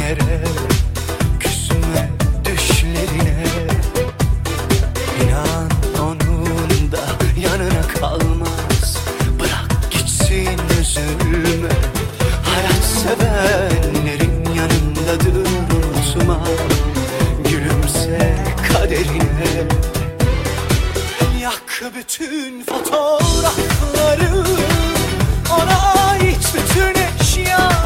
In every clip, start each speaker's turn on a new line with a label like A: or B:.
A: yere Küsme düşlerine. İnan onun da yanına kalmaz. Bırak gitsin üzülme. Hayat sevenlerin yanındadır unutma. Gülümse kaderine. Yak bütün fotoğrafları Ona ait bütün eşya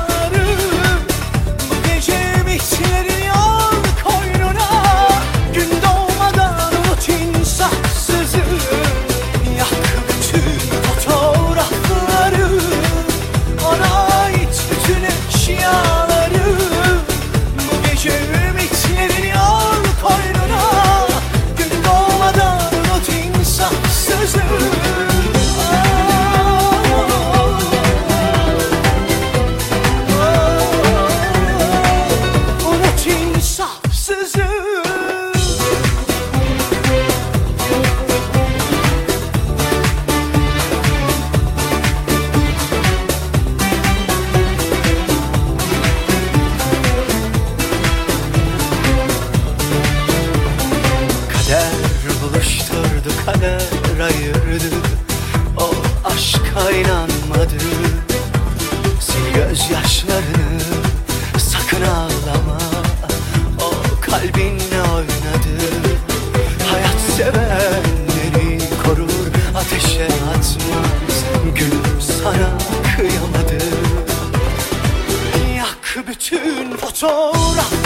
A: Dağlara yürüdü O aşka inanmadı Sil gözyaşlarını sakın ağlama. O kalbinle oynadı. Hayat sevenleri korur ateşe atmaz. Gülüm sana kıyamadı. Yak bütün fotoğraf.